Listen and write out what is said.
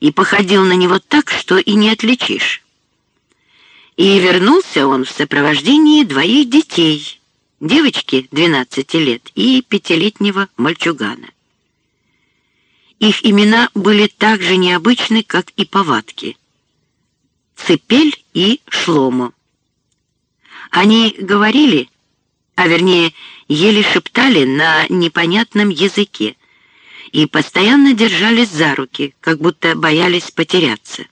и походил на него так, что и не отличишь. И вернулся он в сопровождении двоих детей, девочки 12 лет и пятилетнего мальчугана. Их имена были так же необычны, как и повадки. Цепель и Шломо. Они говорили, а вернее, еле шептали на непонятном языке и постоянно держались за руки, как будто боялись потеряться.